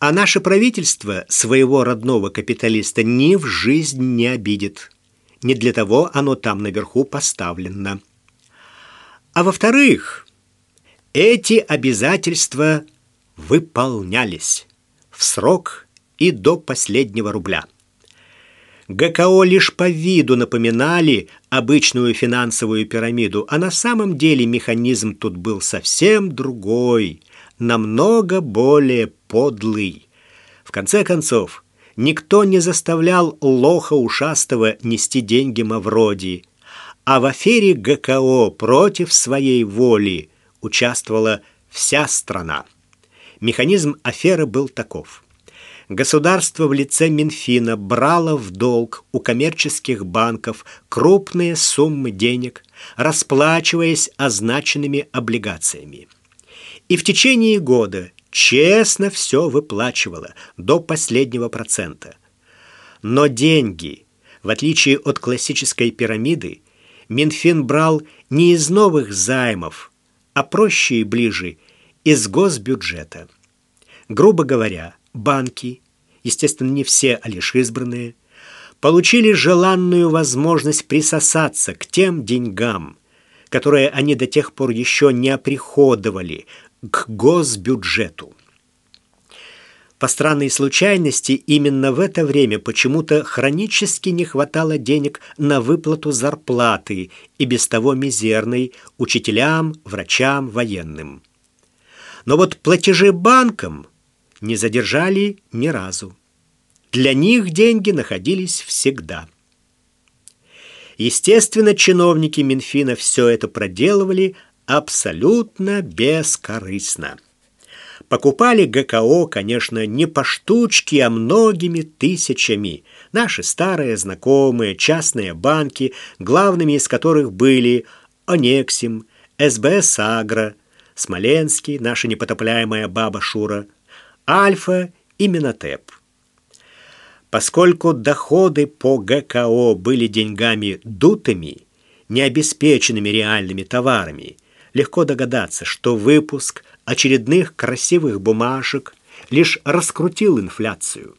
А наше правительство своего родного капиталиста ни в жизнь не обидит. Не для того оно там наверху поставлено. А во-вторых, эти обязательства выполнялись в срок и до последнего рубля. ГКО лишь по виду напоминали обычную финансовую пирамиду, а на самом деле механизм тут был совсем другой, намного более подлый. В конце концов, никто не заставлял лоха ушастого нести деньги Мавроди, а в афере ГКО против своей воли участвовала вся страна. Механизм аферы был таков – государство в лице Минфина брало в долг у коммерческих банков крупные суммы денег, расплачиваясь означенными облигациями. И в течение года честно все выплачивало до последнего процента. Но деньги, в отличие от классической пирамиды, Минфин брал не из новых займов, а проще и ближе – из госбюджета. Грубо говоря, банки, естественно, не все, а лишь избранные, получили желанную возможность присосаться к тем деньгам, которые они до тех пор еще не оприходовали, к госбюджету. По странной случайности, именно в это время почему-то хронически не хватало денег на выплату зарплаты и без того мизерной учителям, врачам, военным. Но вот платежи банкам – не задержали ни разу. Для них деньги находились всегда. Естественно, чиновники Минфина все это проделывали абсолютно бескорыстно. Покупали ГКО, конечно, не по штучке, а многими тысячами. Наши старые знакомые частные банки, главными из которых были Онексим, СБС Агро, Смоленский, наша непотопляемая баба Шура – Альфа и Минотеп. Поскольку доходы по ГКО были деньгами дутыми, необеспеченными реальными товарами, легко догадаться, что выпуск очередных красивых бумажек лишь раскрутил инфляцию,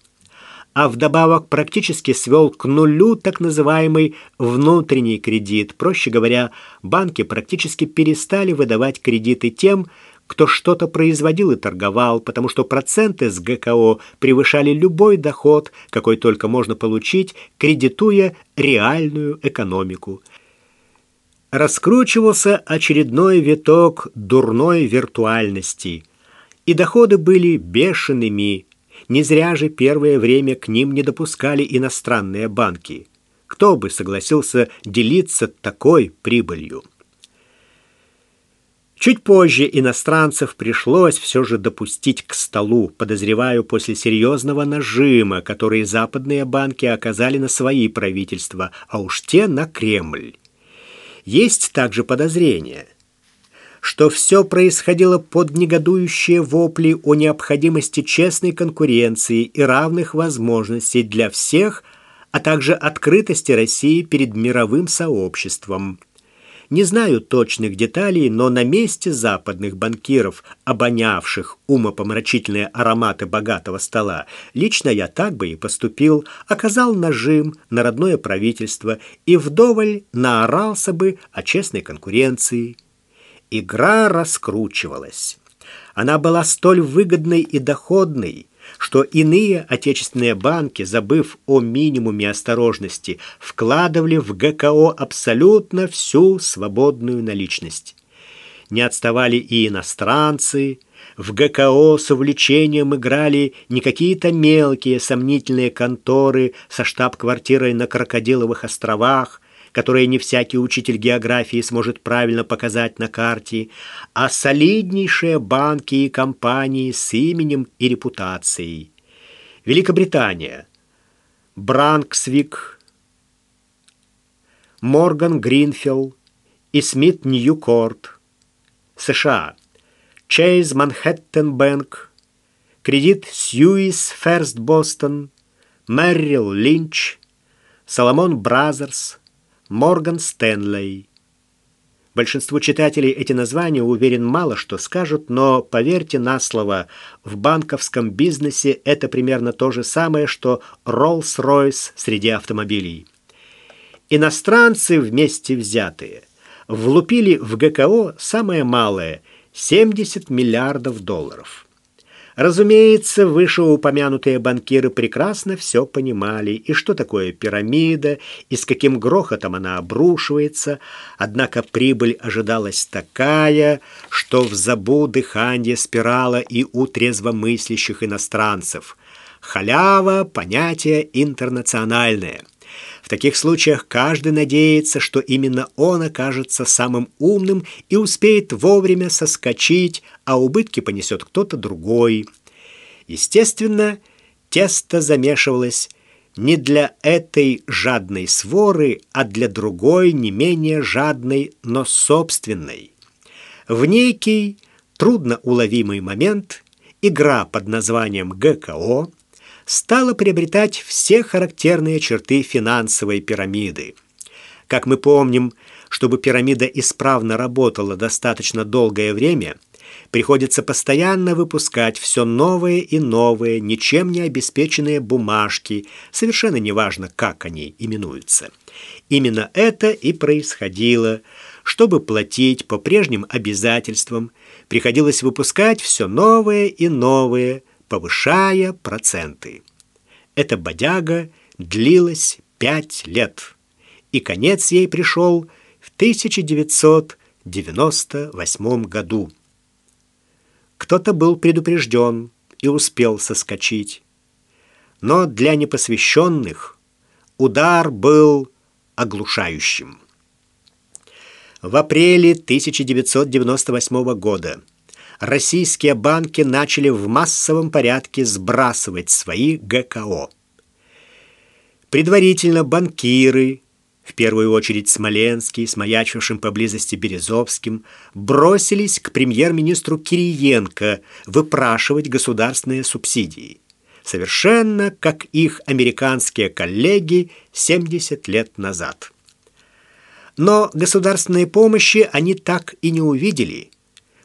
а вдобавок практически свел к нулю так называемый внутренний кредит. Проще говоря, банки практически перестали выдавать кредиты тем, кто что-то производил и торговал, потому что проценты с ГКО превышали любой доход, какой только можно получить, кредитуя реальную экономику. Раскручивался очередной виток дурной виртуальности, и доходы были бешеными. Не зря же первое время к ним не допускали иностранные банки. Кто бы согласился делиться такой прибылью? Чуть позже иностранцев пришлось все же допустить к столу, подозреваю, после серьезного нажима, который западные банки оказали на свои правительства, а уж те на Кремль. Есть также подозрение, что все происходило под негодующие вопли о необходимости честной конкуренции и равных возможностей для всех, а также открытости России перед мировым сообществом. Не знаю точных деталей, но на месте западных банкиров, обонявших умопомрачительные ароматы богатого стола, лично я так бы и поступил, оказал нажим на родное правительство и вдоволь наорался бы о честной конкуренции. Игра раскручивалась. Она была столь выгодной и доходной, что иные отечественные банки, забыв о минимуме осторожности, вкладывали в ГКО абсолютно всю свободную наличность. Не отставали и иностранцы. В ГКО с увлечением играли не какие-то мелкие сомнительные конторы со штаб-квартирой на Крокодиловых островах, которые не всякий учитель географии сможет правильно показать на карте, а солиднейшие банки и компании с именем и репутацией. Великобритания, Brunswick, Morgan Grenfell и Smith New Court, США, Chase Manhattan Bank, Credit Suisse First Boston, Merrill Lynch, Salomon Brothers, Морган Стэнлей. Большинству читателей эти названия, уверен, мало что скажут, но поверьте на слово, в банковском бизнесе это примерно то же самое, что Rolls-Royce среди автомобилей. Иностранцы вместе взятые влупили в ГКО самое малое – 70 миллиардов долларов. Разумеется, вышеупомянутые банкиры прекрасно все понимали, и что такое пирамида, и с каким грохотом она обрушивается, однако прибыль ожидалась такая, что в забу дыхание спирала и у трезвомыслящих иностранцев. Халява – понятие интернациональное – в таких случаях каждый надеется, что именно он окажется самым умным и успеет вовремя соскочить, а убытки понесет кто-то другой. Естественно, тесто замешивалось не для этой жадной своры, а для другой, не менее жадной, но собственной. В некий трудноуловимый момент игра под названием ГКО – стала приобретать все характерные черты финансовой пирамиды. Как мы помним, чтобы пирамида исправно работала достаточно долгое время, приходится постоянно выпускать все новые и новые, ничем не обеспеченные бумажки, совершенно неважно, как они именуются. Именно это и происходило. Чтобы платить по прежним обязательствам, приходилось выпускать все новые и новые, повышая проценты. Эта бодяга длилась пять лет, и конец ей пришел в 1998 году. Кто-то был предупрежден и успел соскочить. Но для непосвященных удар был оглушающим. В апреле 1998 года российские банки начали в массовом порядке сбрасывать свои ГКО. Предварительно банкиры, в первую очередь Смоленский, с маячившим поблизости Березовским, бросились к премьер-министру Кириенко выпрашивать государственные субсидии. Совершенно как их американские коллеги 70 лет назад. Но государственной помощи они так и не увидели –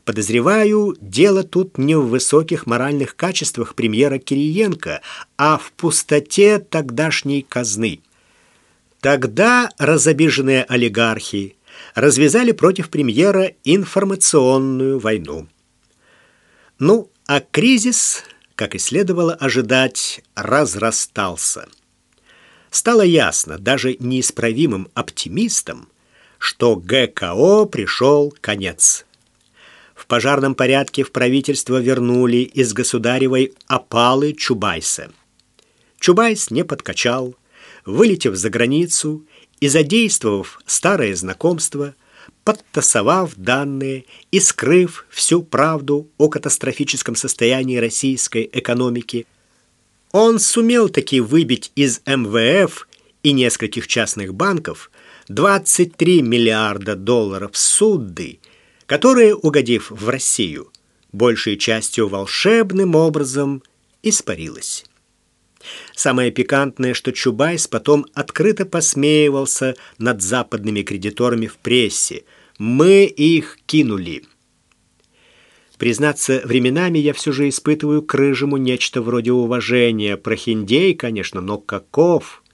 Подозреваю, дело тут не в высоких моральных качествах премьера Кириенко, а в пустоте тогдашней казны. Тогда разобиженные олигархи развязали против премьера информационную войну. Ну, а кризис, как и следовало ожидать, разрастался. Стало ясно даже неисправимым оптимистам, что ГКО пришел конец. В пожарном порядке в правительство вернули из государевой опалы Чубайса. Чубайс не подкачал, вылетев за границу и задействовав старое знакомство, подтасовав данные и скрыв всю правду о катастрофическом состоянии российской экономики, он сумел таки выбить из МВФ и нескольких частных банков 23 миллиарда долларов судды – которые, угодив в Россию, большей частью волшебным образом испарилась. Самое пикантное, что Чубайс потом открыто посмеивался над западными кредиторами в прессе. «Мы их кинули». Признаться, временами я все же испытываю к Рыжему нечто вроде уважения. Прохиндей, конечно, но каков?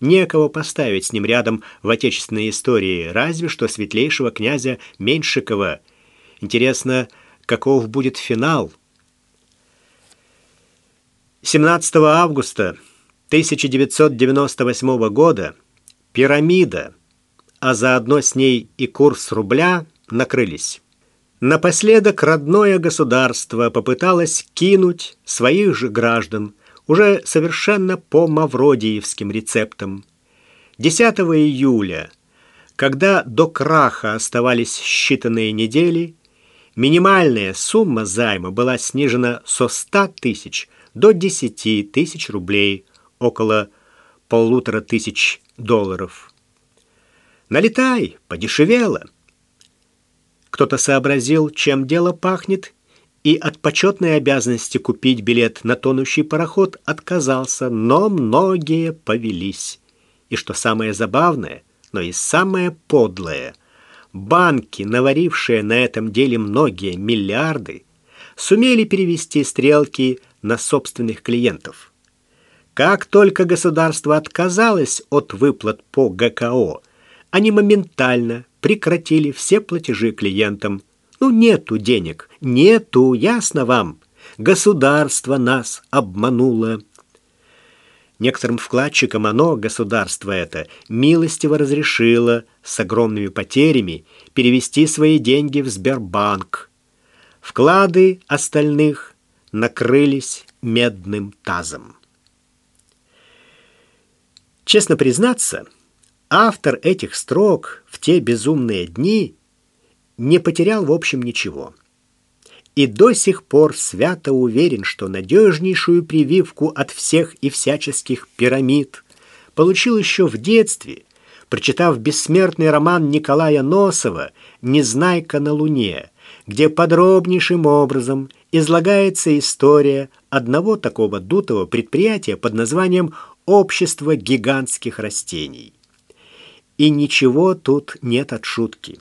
Некого поставить с ним рядом в отечественной истории, разве что светлейшего князя Меньшикова. Интересно, каков будет финал? 17 августа 1998 года пирамида, а заодно с ней и курс рубля накрылись. Напоследок родное государство попыталось кинуть своих же граждан уже совершенно по мавродиевским рецептам. 10 июля, когда до краха оставались считанные недели, минимальная сумма займа была снижена со 100 тысяч до 10 тысяч рублей, около полутора тысяч долларов. Налетай, подешевело. Кто-то сообразил, чем дело пахнет, и от почетной обязанности купить билет на тонущий пароход отказался, но многие повелись. И что самое забавное, но и самое подлое, банки, наварившие на этом деле многие миллиарды, сумели перевести стрелки на собственных клиентов. Как только государство отказалось от выплат по ГКО, они моментально прекратили все платежи клиентам. Ну, нету денег, нету, ясно вам. Государство нас обмануло. Некоторым вкладчикам оно, государство это, милостиво разрешило с огромными потерями перевести свои деньги в Сбербанк. Вклады остальных накрылись медным тазом. Честно признаться, автор этих строк в те безумные дни не потерял в общем ничего и до сих пор свято уверен, что надежнейшую прививку от всех и всяческих пирамид получил еще в детстве, прочитав бессмертный роман Николая Носова «Незнайка на Луне», где подробнейшим образом излагается история одного такого дутого предприятия под названием «Общество гигантских растений». И ничего тут нет от шутки.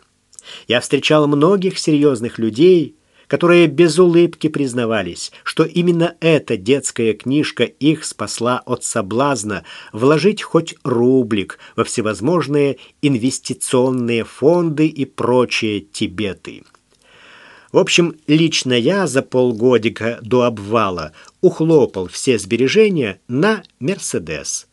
Я встречал многих серьезных людей, которые без улыбки признавались, что именно эта детская книжка их спасла от соблазна вложить хоть рублик во всевозможные инвестиционные фонды и прочие тибеты. В общем, лично я за полгодика до обвала ухлопал все сбережения на «Мерседес».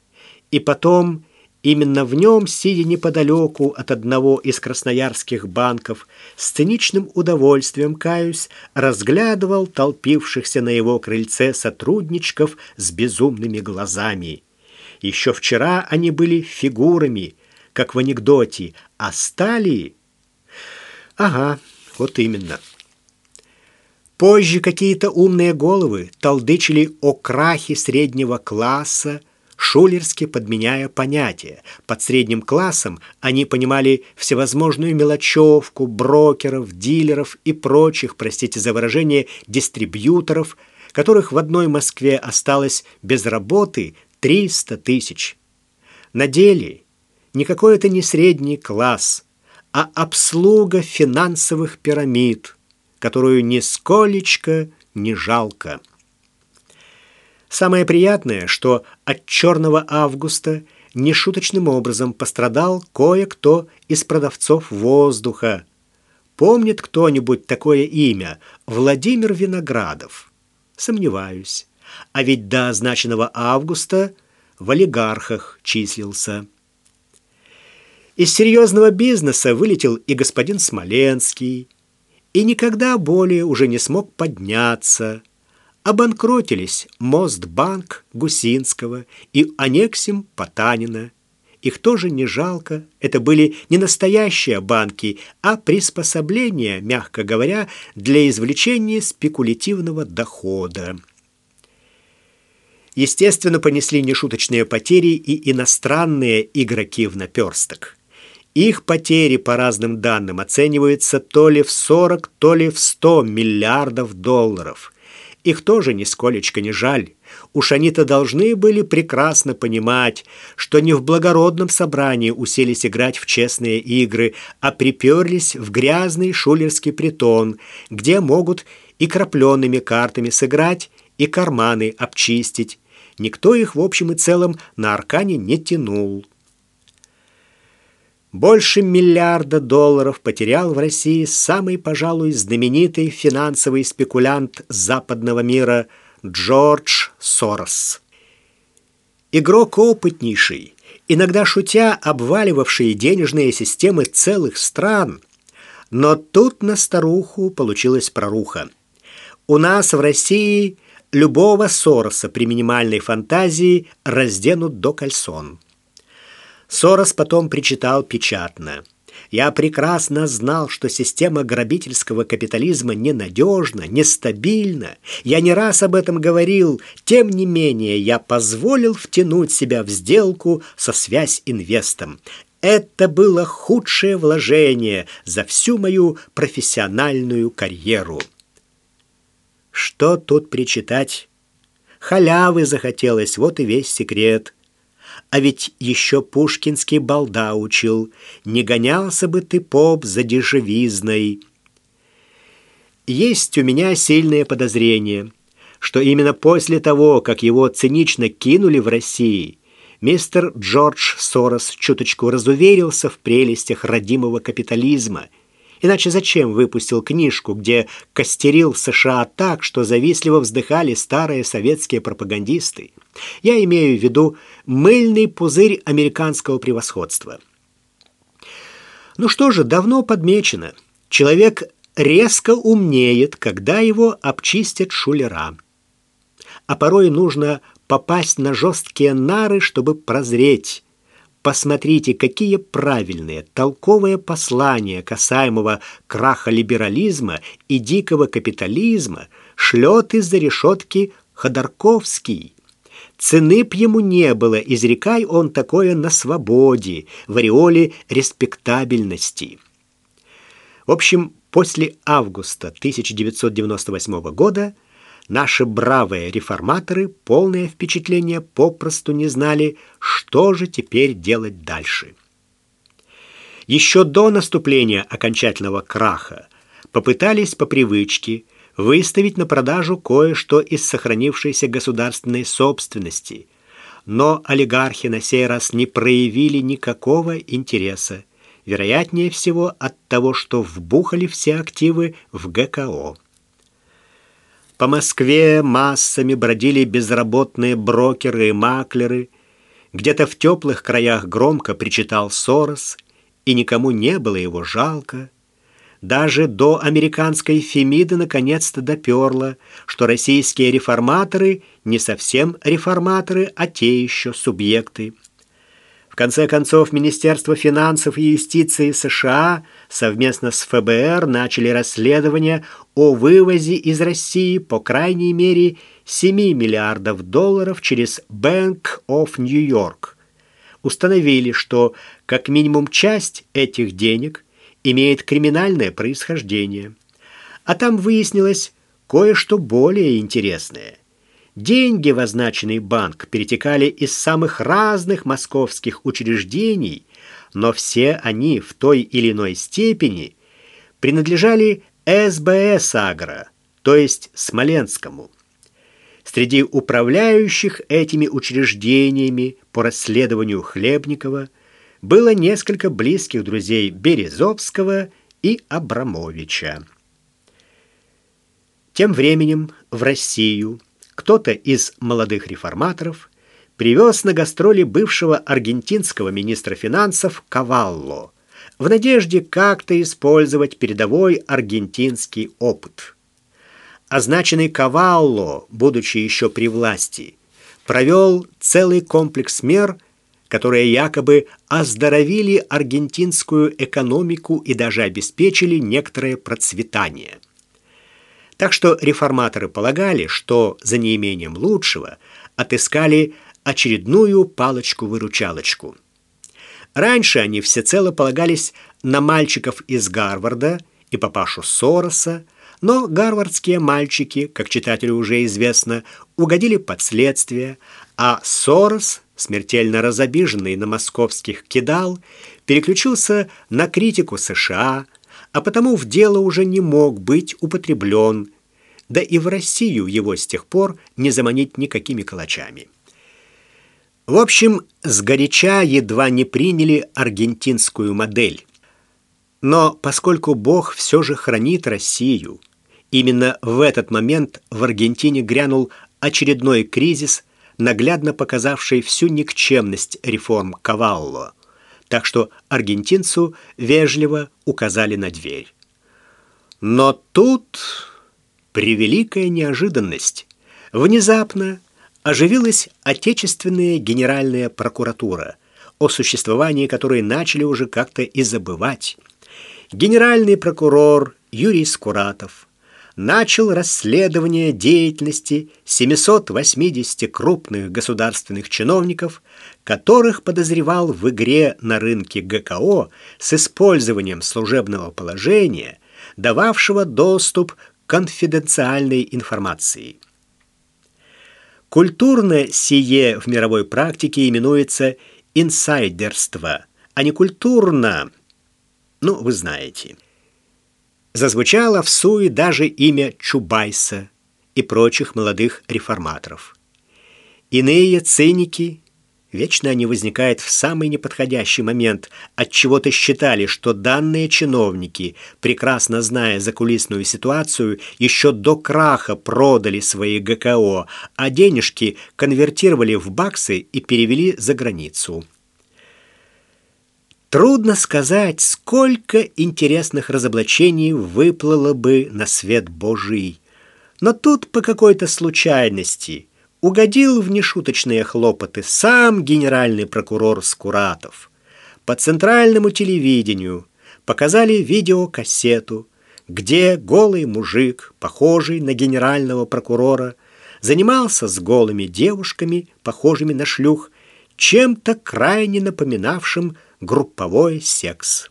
И потом Именно в нем, сидя неподалеку от одного из красноярских банков, с циничным удовольствием, каюсь, разглядывал толпившихся на его крыльце сотрудничков с безумными глазами. Еще вчера они были фигурами, как в анекдоте, а стали... Ага, вот именно. Позже какие-то умные головы толдычили о крахе среднего класса, шулерски подменяя понятия. Под средним классом они понимали всевозможную мелочевку, брокеров, дилеров и прочих, простите за выражение, дистрибьюторов, которых в одной Москве осталось без работы 300 тысяч. На деле никакой это не средний класс, а обслуга финансовых пирамид, которую нисколечко не жалко. Самое приятное, что от черного августа нешуточным образом пострадал кое-кто из продавцов воздуха. Помнит кто-нибудь такое имя? Владимир Виноградов. Сомневаюсь. А ведь до означенного августа в олигархах числился. Из серьезного бизнеса вылетел и господин Смоленский, и никогда более уже не смог подняться – обанкротились Мостбанк Гусинского и Анексим Потанина. Их тоже не жалко. Это были не настоящие банки, а приспособления, мягко говоря, для извлечения спекулятивного дохода. Естественно, понесли нешуточные потери и иностранные игроки в наперсток. Их потери, по разным данным, оцениваются то ли в 40, то ли в 100 миллиардов долларов – их тоже нисколечко не жаль. Уж они-то должны были прекрасно понимать, что не в благородном собрании уселись играть в честные игры, а приперлись в грязный шулерский притон, где могут и крапленными картами сыграть, и карманы обчистить. Никто их в общем и целом на аркане не тянул. Больше миллиарда долларов потерял в России самый, пожалуй, знаменитый финансовый спекулянт западного мира Джордж Сорос. Игрок опытнейший, иногда шутя обваливавший денежные системы целых стран. Но тут на старуху получилась проруха. У нас в России любого Сороса при минимальной фантазии разденут до кальсон. Сорос потом причитал печатно. Я прекрасно знал, что система грабительского капитализма ненадежна, нестабильна. Я не раз об этом говорил. Тем не менее, я позволил втянуть себя в сделку со связь инвестом. Это было худшее вложение за всю мою профессиональную карьеру. Что тут причитать? Халявы захотелось, вот и весь секрет. А ведь еще пушкинский балда учил. Не гонялся бы ты, поп, за дешевизной. Есть у меня сильное подозрение, что именно после того, как его цинично кинули в России, мистер Джордж Сорос чуточку разуверился в прелестях родимого капитализма – Иначе зачем выпустил книжку, где костерил США так, что завистливо вздыхали старые советские пропагандисты? Я имею в виду мыльный пузырь американского превосходства. Ну что же, давно подмечено. Человек резко умнеет, когда его обчистят шулера. А порой нужно попасть на жесткие нары, чтобы прозреть. Посмотрите, какие правильные, толковые послания касаемого краха либерализма и дикого капитализма шлет из-за решетки Ходорковский. Цены б ему не было, изрекай он такое на свободе, в ореоле респектабельности. В общем, после августа 1998 года Наши бравые реформаторы, полное впечатление, попросту не знали, что же теперь делать дальше. Еще до наступления окончательного краха попытались по привычке выставить на продажу кое-что из сохранившейся государственной собственности, но олигархи на сей раз не проявили никакого интереса, вероятнее всего от того, что вбухали все активы в ГКО. По Москве массами бродили безработные брокеры и маклеры. Где-то в теплых краях громко причитал Сорос, и никому не было его жалко. Даже до американской Фемиды наконец-то доперло, что российские реформаторы не совсем реформаторы, а те еще субъекты. В конце концов, Министерство финансов и юстиции США совместно с ФБР начали расследование о вывозе из России по крайней мере 7 миллиардов долларов через Bank of New York. Установили, что как минимум часть этих денег имеет криминальное происхождение. А там выяснилось кое-что более интересное – Деньги в означенный банк перетекали из самых разных московских учреждений, но все они в той или иной степени принадлежали СБС «Агро», то есть Смоленскому. Среди управляющих этими учреждениями по расследованию Хлебникова было несколько близких друзей Березовского и Абрамовича. Тем временем в Россию – кто-то из молодых реформаторов привез на гастроли бывшего аргентинского министра финансов Кавалло в надежде как-то использовать передовой аргентинский опыт. Означенный Кавалло, будучи еще при власти, провел целый комплекс мер, которые якобы оздоровили аргентинскую экономику и даже обеспечили некоторое процветание. Так что реформаторы полагали, что за неимением лучшего отыскали очередную палочку-выручалочку. Раньше они всецело полагались на мальчиков из Гарварда и папашу Сороса, но гарвардские мальчики, как читателю уже известно, угодили под следствие, а Сорос, смертельно разобиженный на московских кидал, переключился на критику США, а потому в дело уже не мог быть употреблен, да и в Россию его с тех пор не заманить никакими калачами. В общем, сгоряча едва не приняли аргентинскую модель. Но поскольку Бог все же хранит Россию, именно в этот момент в Аргентине грянул очередной кризис, наглядно показавший всю никчемность реформ Кавалло – так что аргентинцу вежливо указали на дверь. Но тут превеликая неожиданность. Внезапно оживилась отечественная генеральная прокуратура, о существовании которой начали уже как-то и забывать. Генеральный прокурор Юрий Скуратов начал расследование деятельности 780 крупных государственных чиновников, которых подозревал в игре на рынке ГКО с использованием служебного положения, дававшего доступ к конфиденциальной информации. Культурно сие в мировой практике именуется инсайдерство, а не культурно, ну, вы знаете. Зазвучало в суе даже имя Чубайса и прочих молодых реформаторов. Иные циники Вечно они возникают в самый неподходящий момент. От чего то считали, что данные чиновники, прекрасно зная закулисную ситуацию, еще до краха продали свои ГКО, а денежки конвертировали в баксы и перевели за границу. Трудно сказать, сколько интересных разоблачений выплыло бы на свет Божий. Но тут по какой-то случайности – угодил в нешуточные хлопоты сам генеральный прокурор Скуратов. По центральному телевидению показали видеокассету, где голый мужик, похожий на генерального прокурора, занимался с голыми девушками, похожими на шлюх, чем-то крайне напоминавшим групповой секс.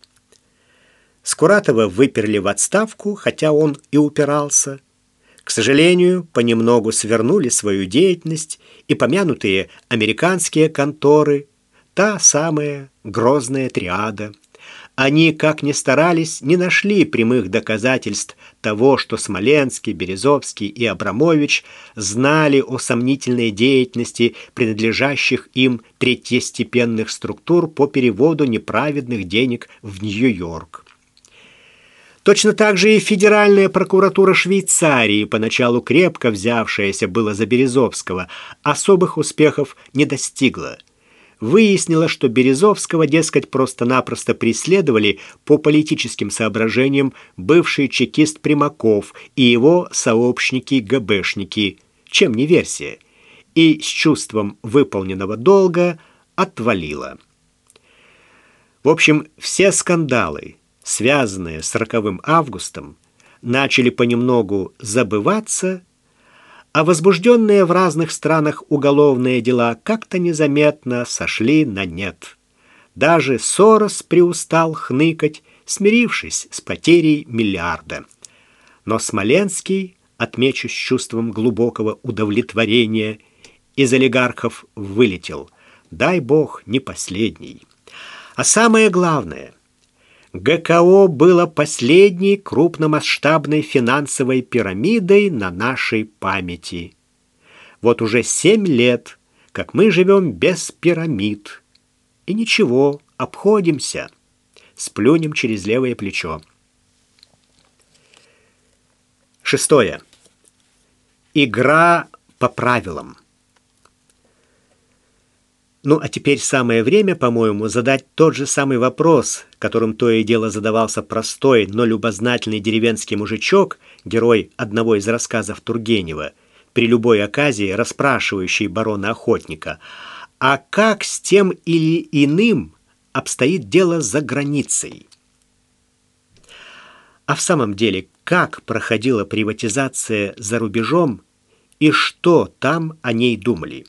Скуратова выперли в отставку, хотя он и упирался – к сожалению, понемногу свернули свою деятельность и помянутые американские конторы, та самая грозная триада. Они, как ни старались, не нашли прямых доказательств того, что Смоленский, Березовский и Абрамович знали о сомнительной деятельности принадлежащих им третьестепенных структур по переводу неправедных денег в Нью-Йорк. Точно так же и Федеральная прокуратура Швейцарии, поначалу крепко взявшаяся было за Березовского, особых успехов не достигла. Выяснила, что Березовского, дескать, просто-напросто преследовали по политическим соображениям бывший чекист Примаков и его сообщники-ГБшники, чем не версия, и с чувством выполненного долга отвалила. В общем, все скандалы – связанные с роковым августом, начали понемногу забываться, а возбужденные в разных странах уголовные дела как-то незаметно сошли на нет. Даже Сорос приустал хныкать, смирившись с потерей миллиарда. Но Смоленский, отмечу с чувством глубокого удовлетворения, из олигархов вылетел. Дай бог, не последний. А самое главное — ГКО было последней крупномасштабной финансовой пирамидой на нашей памяти. Вот уже семь лет, как мы живем без пирамид. И ничего, обходимся. Сплюнем через левое плечо. Шестое. Игра по правилам. Ну, а теперь самое время, по-моему, задать тот же самый вопрос, которым то и дело задавался простой, но любознательный деревенский мужичок, герой одного из рассказов Тургенева, при любой оказии расспрашивающий барона-охотника, а как с тем или иным обстоит дело за границей? А в самом деле, как проходила приватизация за рубежом и что там о ней думали?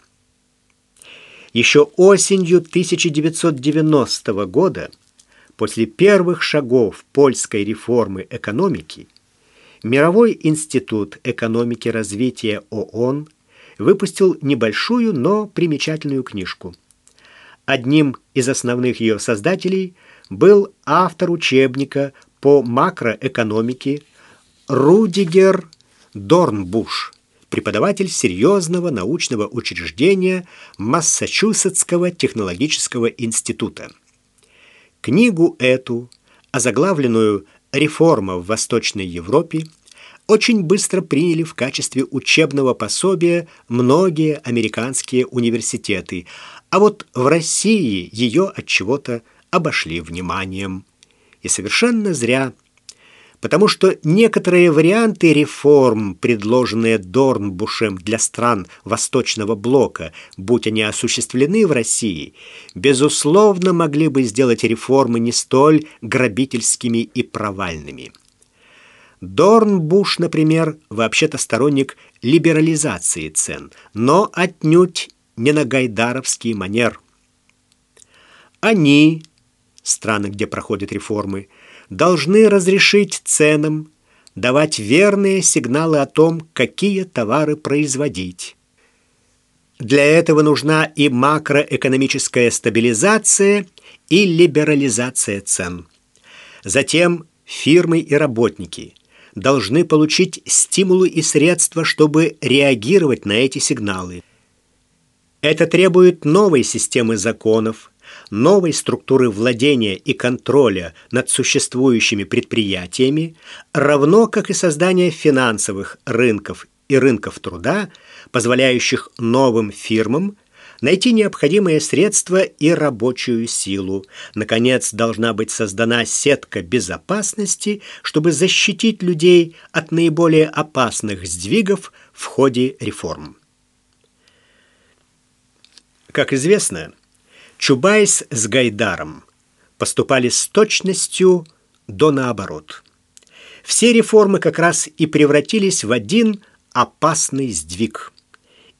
Еще осенью 1990 года, после первых шагов польской реформы экономики, Мировой институт экономики развития ООН выпустил небольшую, но примечательную книжку. Одним из основных ее создателей был автор учебника по макроэкономике Рудигер Дорнбуш преподаватель серьезного научного учреждения Массачусетского технологического института. Книгу эту, озаглавленную «Реформа в Восточной Европе», очень быстро приняли в качестве учебного пособия многие американские университеты, а вот в России ее от чего-то обошли вниманием. И совершенно зря – потому что некоторые варианты реформ, предложенные Дорнбушем для стран Восточного блока, будь они осуществлены в России, безусловно могли бы сделать реформы не столь грабительскими и провальными. Дорнбуш, например, вообще-то сторонник либерализации цен, но отнюдь не на гайдаровский манер. Они, страны, где проходят реформы, должны разрешить ценам давать верные сигналы о том, какие товары производить. Для этого нужна и макроэкономическая стабилизация, и либерализация цен. Затем фирмы и работники должны получить стимулы и средства, чтобы реагировать на эти сигналы. Это требует новой системы законов, новой структуры владения и контроля над существующими предприятиями, равно как и создание финансовых рынков и рынков труда, позволяющих новым фирмам найти необходимые средства и рабочую силу. Наконец, должна быть создана сетка безопасности, чтобы защитить людей от наиболее опасных сдвигов в ходе реформ. Как известно, Чубайс с Гайдаром поступали с точностью до наоборот. Все реформы как раз и превратились в один опасный сдвиг.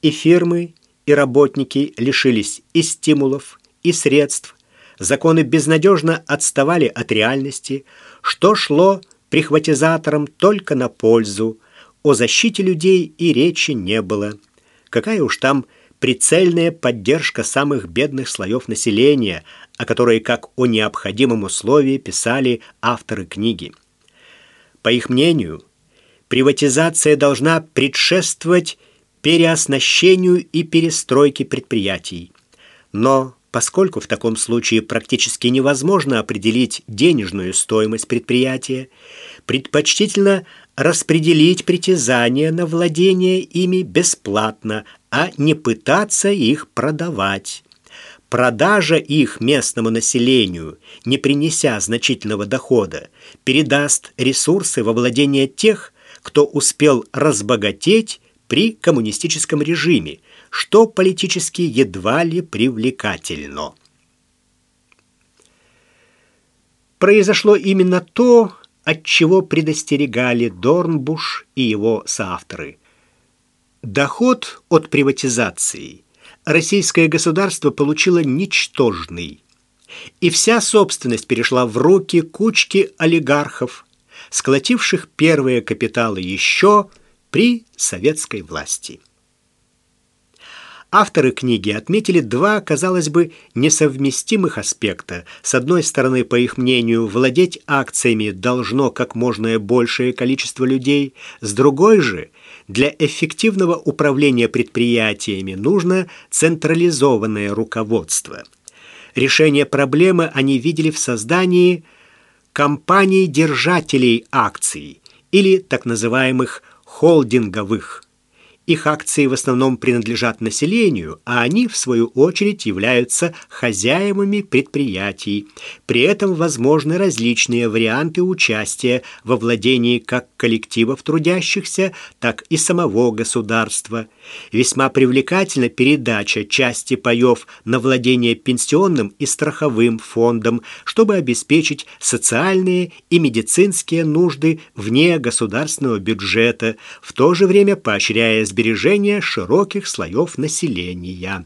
И фирмы, и работники лишились и стимулов, и средств. Законы безнадежно отставали от реальности, что шло прихватизаторам только на пользу. О защите людей и речи не было. Какая уж там прицельная поддержка самых бедных слоев населения, о которой как о необходимом условии писали авторы книги. По их мнению, приватизация должна предшествовать переоснащению и перестройке предприятий. Но поскольку в таком случае практически невозможно определить денежную стоимость предприятия, предпочтительно распределить притязания на владение ими бесплатно, а не пытаться их продавать. Продажа их местному населению, не принеся значительного дохода, передаст ресурсы во владение тех, кто успел разбогатеть при коммунистическом режиме, что политически едва ли привлекательно. Произошло именно то, от чего предостерегали Дорнбуш и его соавторы. Доход от приватизации российское государство получило ничтожный, и вся собственность перешла в руки кучки олигархов, сколотивших первые капиталы еще при советской власти. Авторы книги отметили два, казалось бы, несовместимых аспекта. С одной стороны, по их мнению, владеть акциями должно как можно большее количество людей, с другой же, для эффективного управления предприятиями нужно централизованное руководство. Решение проблемы они видели в создании компаний-держателей акций или так называемых холдинговых. Их акции в основном принадлежат населению, а они, в свою очередь, являются хозяевами предприятий. При этом возможны различные варианты участия во владении как коллективов трудящихся, так и самого государства. Весьма привлекательна передача части паев на владение пенсионным и страховым фондом, чтобы обеспечить социальные и медицинские нужды вне государственного бюджета, в то же время поощряя сбережения широких слоев населения.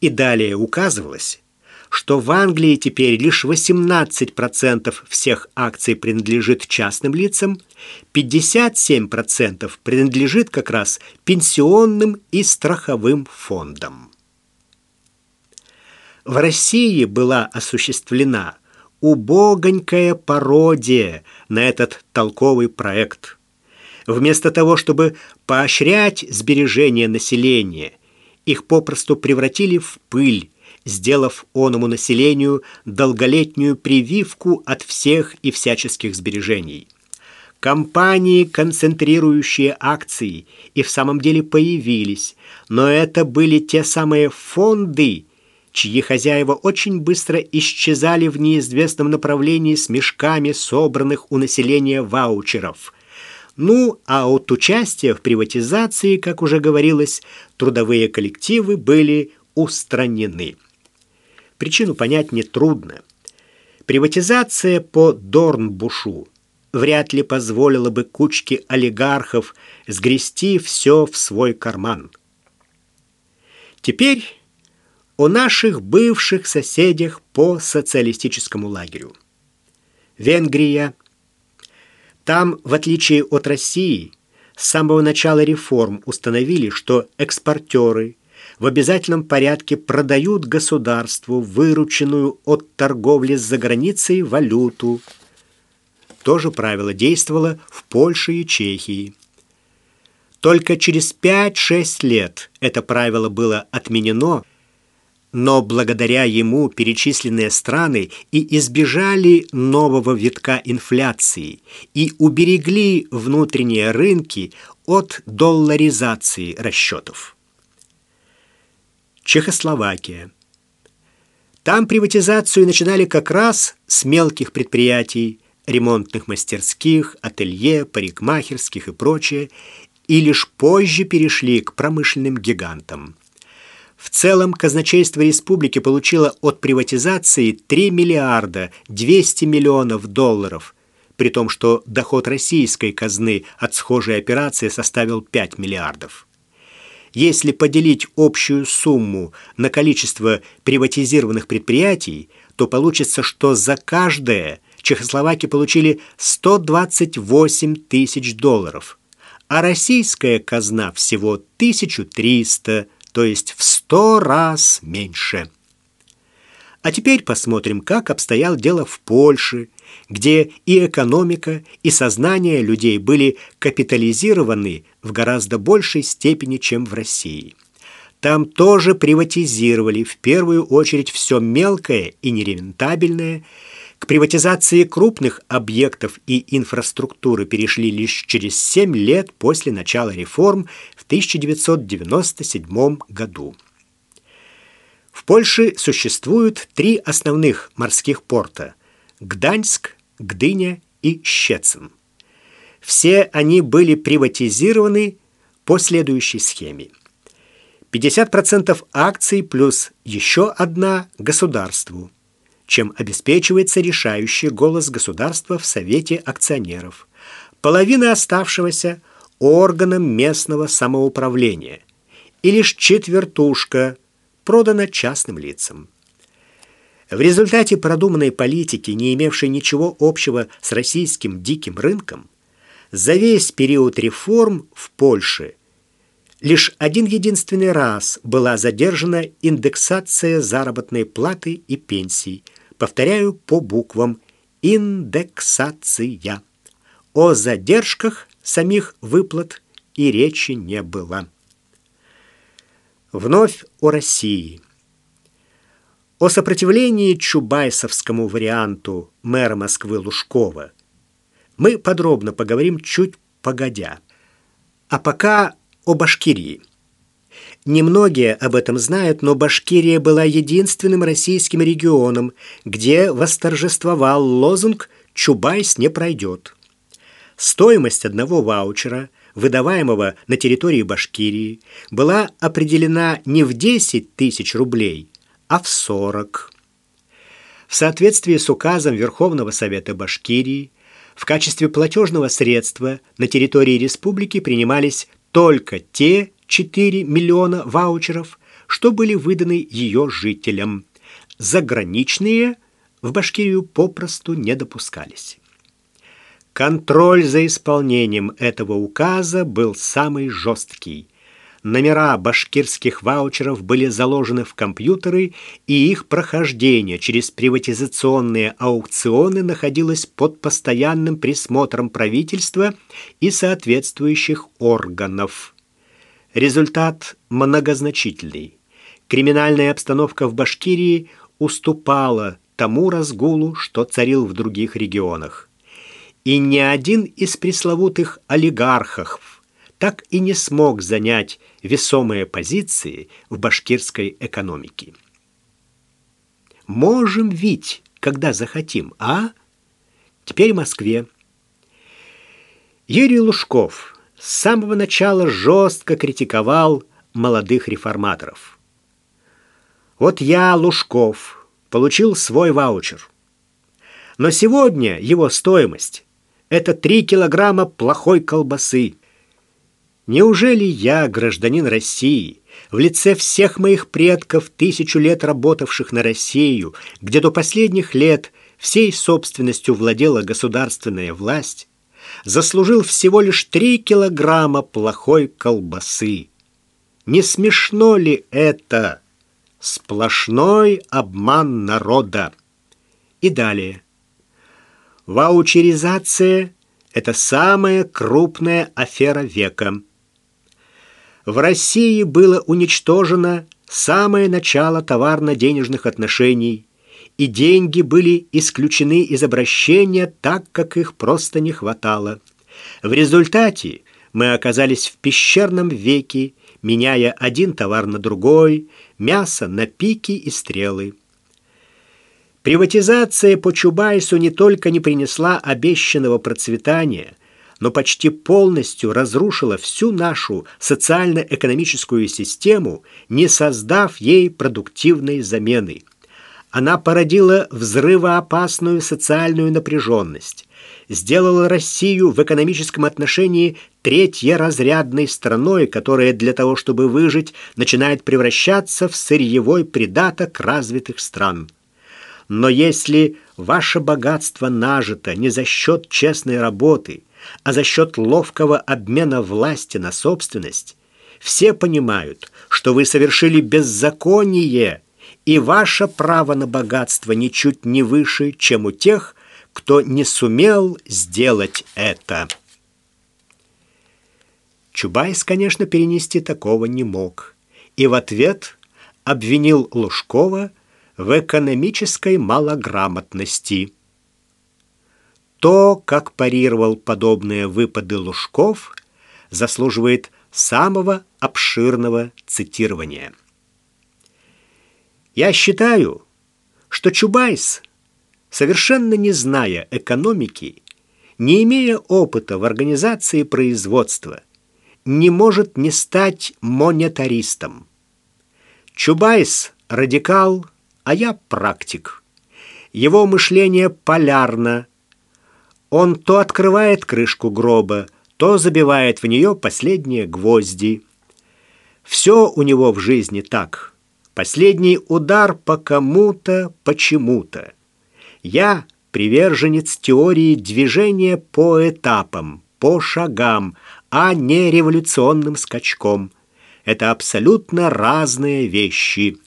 И далее указывалось, что в Англии теперь лишь 18% всех акций принадлежит частным лицам, 57% принадлежит как раз пенсионным и страховым фондам. В России была осуществлена убогонькая пародия на этот толковый проект – Вместо того, чтобы поощрять сбережение населения, их попросту превратили в пыль, сделав оному населению долголетнюю прививку от всех и всяческих сбережений. Компании, концентрирующие акции, и в самом деле появились, но это были те самые фонды, чьи хозяева очень быстро исчезали в неизвестном направлении с мешками собранных у населения ваучеров – ну, а от участия в приватизации, как уже говорилось, трудовые коллективы были устранены. Причину понять нетрудно. Приватизация по Дорнбушу вряд ли позволила бы кучке олигархов сгрести все в свой карман. Теперь о наших бывших соседях по социалистическому лагерю. Венгрия – там, в отличие от России, с самого начала реформ установили, что экспортеры в обязательном порядке продают государству вырученную от торговли за границей валюту. То же правило действовало в Польше и Чехии. Только через 5-6 лет это правило было отменено, но благодаря ему перечисленные страны и избежали нового витка инфляции и уберегли внутренние рынки от долларизации расчетов. Чехословакия. Там приватизацию начинали как раз с мелких предприятий, ремонтных мастерских, ателье, парикмахерских и прочее, и лишь позже перешли к промышленным гигантам. В целом казначейство республики получило от приватизации 3 миллиарда 200 миллионов долларов, при том, что доход российской казны от схожей операции составил 5 миллиардов. Если поделить общую сумму на количество приватизированных предприятий, то получится, что за каждое чехословаки получили 128 тысяч долларов – а российская казна всего 1300, то есть в сто раз меньше. А теперь посмотрим, как обстоял дело в Польше, где и экономика, и сознание людей были капитализированы в гораздо большей степени, чем в России. Там тоже приватизировали в первую очередь все мелкое и нерентабельное, к приватизации крупных объектов и инфраструктуры перешли лишь через 7 лет после начала реформ в 1997 году. В Польше существуют три основных морских порта – Гданьск, Гдыня и Щецин. Все они были приватизированы по следующей схеме. 50% акций плюс еще одна – государству – чем обеспечивается решающий голос государства в Совете акционеров. Половина оставшегося органам местного самоуправления и лишь четвертушка продана частным лицам. В результате продуманной политики, не имевшей ничего общего с российским диким рынком, за весь период реформ в Польше лишь один единственный раз была задержана индексация заработной платы и пенсий – Повторяю по буквам. Индексация. О задержках самих выплат и речи не было. Вновь о России. О сопротивлении чубайсовскому варианту мэра Москвы Лужкова мы подробно поговорим чуть погодя. А пока о Башкирии. Немногие об этом знают, но Башкирия была единственным российским регионом, где восторжествовал лозунг «Чубайс не пройдет». Стоимость одного ваучера, выдаваемого на территории Башкирии, была определена не в 10 тысяч рублей, а в 40. В соответствии с указом Верховного Совета Башкирии, в качестве платежного средства на территории республики принимались только те 4 миллиона ваучеров, что были выданы ее жителям. Заграничные в Башкирию попросту не допускались. Контроль за исполнением этого указа был самый жесткий. Номера башкирских ваучеров были заложены в компьютеры, и их прохождение через приватизационные аукционы находилось под постоянным присмотром правительства и соответствующих органов. Результат многозначительный. Криминальная обстановка в Башкирии уступала тому разгулу, что царил в других регионах. И ни один из пресловутых олигархов так и не смог занять весомые позиции в башкирской экономике. Можем ведь, когда захотим, а? Теперь в Москве. Юрий Лужков – с самого начала жестко критиковал молодых реформаторов. Вот я, Лужков, получил свой ваучер. Но сегодня его стоимость – это 3 килограмма плохой колбасы. Неужели я, гражданин России, в лице всех моих предков, тысячу лет работавших на Россию, где до последних лет всей собственностью владела государственная власть, заслужил всего лишь три килограмма плохой колбасы. Не смешно ли это? Сплошной обман народа. И далее. Ваучеризация – это самая крупная афера века. В России было уничтожено самое начало товарно-денежных отношений, и деньги были исключены из обращения так, как их просто не хватало. В результате мы оказались в пещерном веке, меняя один товар на другой, мясо на пики и стрелы. Приватизация по Чубайсу не только не принесла обещанного процветания, но почти полностью разрушила всю нашу социально-экономическую систему, не создав ей продуктивной замены. Она породила взрывоопасную социальную напряженность, сделала Россию в экономическом отношении третьеразрядной страной, которая для того, чтобы выжить, начинает превращаться в сырьевой придаток развитых стран. Но если ваше богатство нажито не за счет честной работы, а за счет ловкого обмена власти на собственность, все понимают, что вы совершили беззаконие, и ваше право на богатство ничуть не выше, чем у тех, кто не сумел сделать это. Чубайс, конечно, перенести такого не мог, и в ответ обвинил Лужкова в экономической малограмотности. То, как парировал подобные выпады Лужков, заслуживает самого обширного цитирования. Я считаю, что Чубайс, совершенно не зная экономики, не имея опыта в организации производства, не может не стать монетаристом. Чубайс – радикал, а я практик. Его мышление полярно. Он то открывает крышку гроба, то забивает в нее последние гвозди. Все у него в жизни так. Последний удар по кому-то, почему-то. Я приверженец теории движения по этапам, по шагам, а не революционным скачком. Это абсолютно разные вещи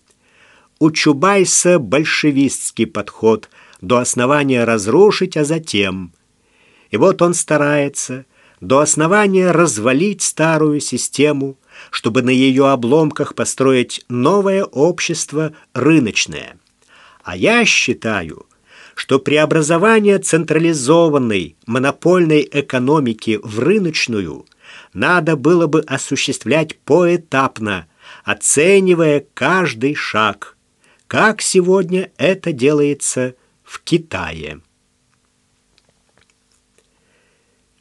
у Чубайса большевистский подход до основания разрушить, а затем. И вот он старается до основания развалить старую систему, чтобы на ее обломках построить новое общество рыночное. А я считаю, что преобразование централизованной монопольной экономики в рыночную надо было бы осуществлять поэтапно, оценивая каждый шаг – как сегодня это делается в Китае.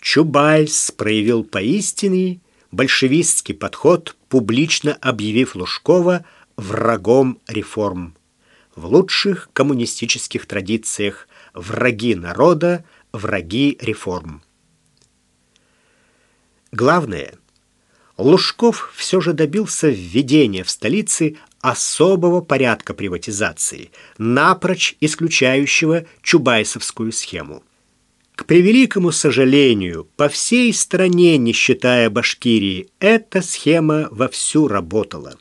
Чубайс проявил поистине большевистский подход, публично объявив Лужкова врагом реформ. В лучших коммунистических традициях враги народа, враги реформ. Главное, Лужков все же добился введения в столице особого порядка приватизации, напрочь исключающего чубайсовскую схему. К превеликому сожалению, по всей стране, не считая Башкирии, эта схема вовсю работала.